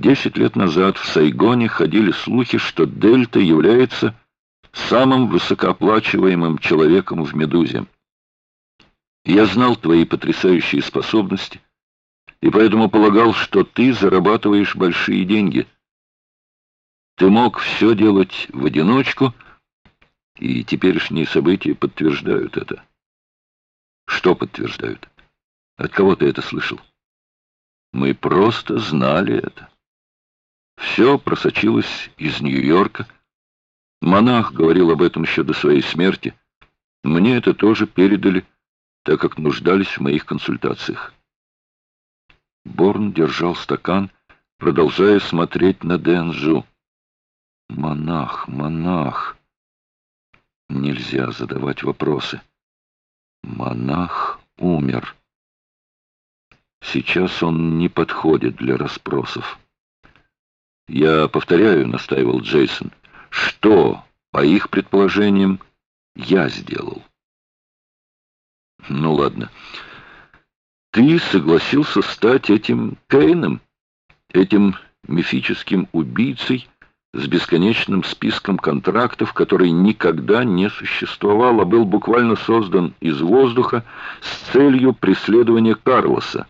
Десять лет назад в Сайгоне ходили слухи, что Дельта является самым высокооплачиваемым человеком в «Медузе». Я знал твои потрясающие способности, и поэтому полагал, что ты зарабатываешь большие деньги. Ты мог все делать в одиночку, и теперешние события подтверждают это. Что подтверждают? От кого ты это слышал? Мы просто знали это. Все просочилось из Нью-Йорка. Монах говорил об этом еще до своей смерти. Мне это тоже передали, так как нуждались в моих консультациях. Борн держал стакан, продолжая смотреть на Дэнжу. Монах, монах. Нельзя задавать вопросы. Монах умер. Сейчас он не подходит для расспросов. «Я повторяю», — настаивал Джейсон, — «что, по их предположениям, я сделал?» «Ну ладно. Ты согласился стать этим Кейном, этим мифическим убийцей с бесконечным списком контрактов, который никогда не существовал, а был буквально создан из воздуха с целью преследования Карлоса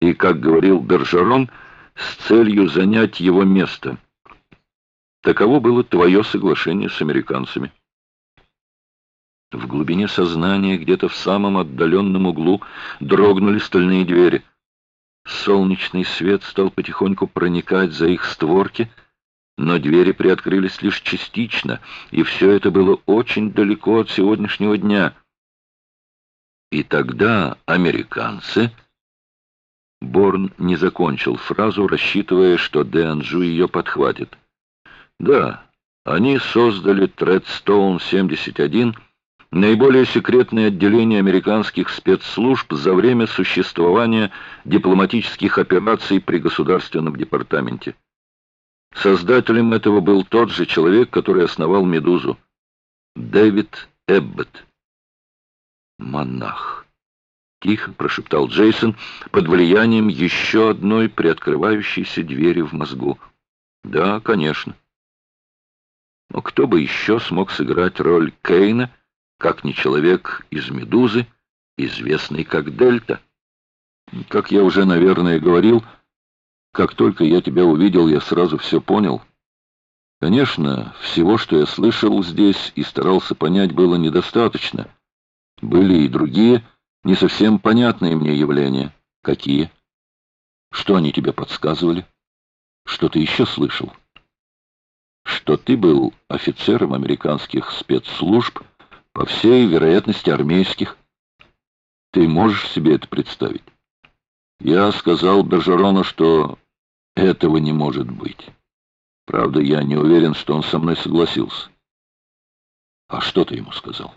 и, как говорил Бержерон, — с целью занять его место. Таково было твое соглашение с американцами. В глубине сознания, где-то в самом отдаленном углу, дрогнули стальные двери. Солнечный свет стал потихоньку проникать за их створки, но двери приоткрылись лишь частично, и все это было очень далеко от сегодняшнего дня. И тогда американцы Борн не закончил фразу, рассчитывая, что Де Анжу ее подхватит. Да, они создали Тредстоун-71, наиболее секретное отделение американских спецслужб за время существования дипломатических операций при Государственном департаменте. Создателем этого был тот же человек, который основал «Медузу» — Дэвид Эббот. Монах. — тихо прошептал Джейсон под влиянием еще одной приоткрывающейся двери в мозгу. «Да, конечно. Но кто бы еще смог сыграть роль Кейна, как не человек из «Медузы», известный как Дельта? Как я уже, наверное, говорил, как только я тебя увидел, я сразу все понял. Конечно, всего, что я слышал здесь и старался понять, было недостаточно. Были и другие не совсем понятные мне явления. Какие? Что они тебе подсказывали? Что ты еще слышал? Что ты был офицером американских спецслужб, по всей вероятности армейских. Ты можешь себе это представить? Я сказал Бержерону, что этого не может быть. Правда, я не уверен, что он со мной согласился. А что ты ему сказал?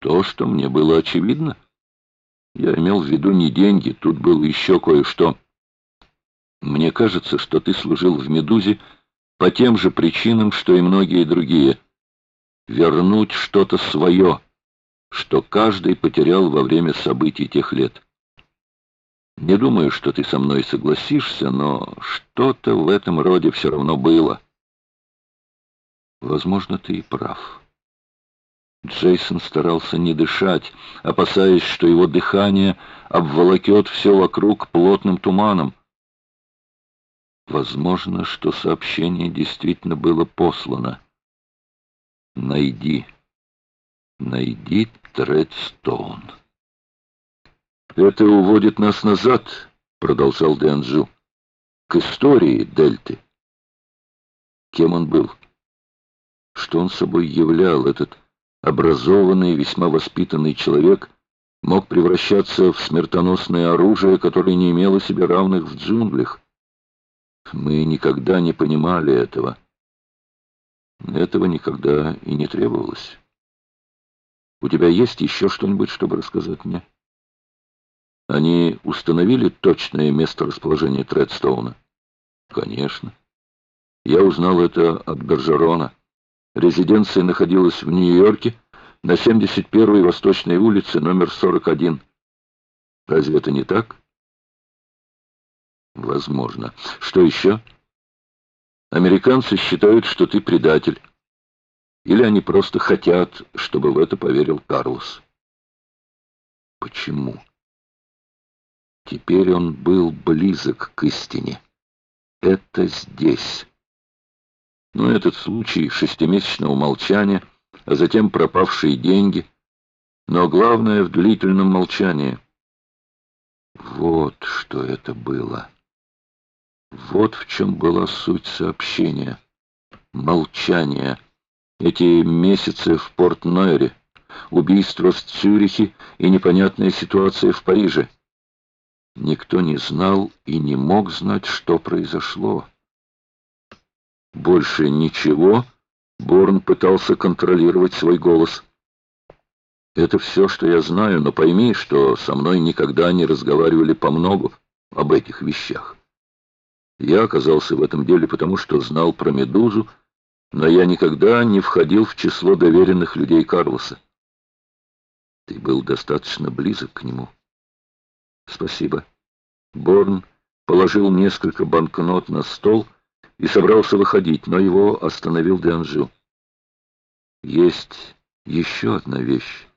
То, что мне было очевидно. Я имел в виду не деньги, тут было еще кое-что. Мне кажется, что ты служил в «Медузе» по тем же причинам, что и многие другие. Вернуть что-то свое, что каждый потерял во время событий тех лет. Не думаю, что ты со мной согласишься, но что-то в этом роде все равно было. Возможно, ты и прав. Джейсон старался не дышать, опасаясь, что его дыхание обволокет все вокруг плотным туманом. Возможно, что сообщение действительно было послано. «Найди, найди Тредстоун». «Это уводит нас назад», — продолжал Дэнджу, — «к истории Дельты». Кем он был? Что он собой являл, этот образованный, весьма воспитанный человек мог превращаться в смертоносное оружие, которое не имело себе равных в джунглях. Мы никогда не понимали этого. Этого никогда и не требовалось. У тебя есть еще что-нибудь, чтобы рассказать мне? Они установили точное место расположения Тредстоуна? Конечно. Я узнал это от Бержерона. Резиденция находилась в Нью-Йорке на 71-й Восточной улице, номер 41. Разве это не так? Возможно. Что еще? Американцы считают, что ты предатель. Или они просто хотят, чтобы в это поверил Карлос. Почему? Теперь он был близок к истине. Это здесь. Но этот случай шестимесячного молчания, а затем пропавшие деньги. Но главное в длительном молчании. Вот что это было. Вот в чем была суть сообщения. Молчание. Эти месяцы в Порт-Нойре, убийство в Цюрихе и непонятная ситуация в Париже. Никто не знал и не мог знать, что произошло. Больше ничего, Борн пытался контролировать свой голос. Это все, что я знаю, но пойми, что со мной никогда не разговаривали по многу об этих вещах. Я оказался в этом деле потому, что знал про Медузу, но я никогда не входил в число доверенных людей Карлоса. Ты был достаточно близок к нему. Спасибо. Борн положил несколько банкнот на стол и собрался выходить, но его остановил Деанжу. Есть еще одна вещь.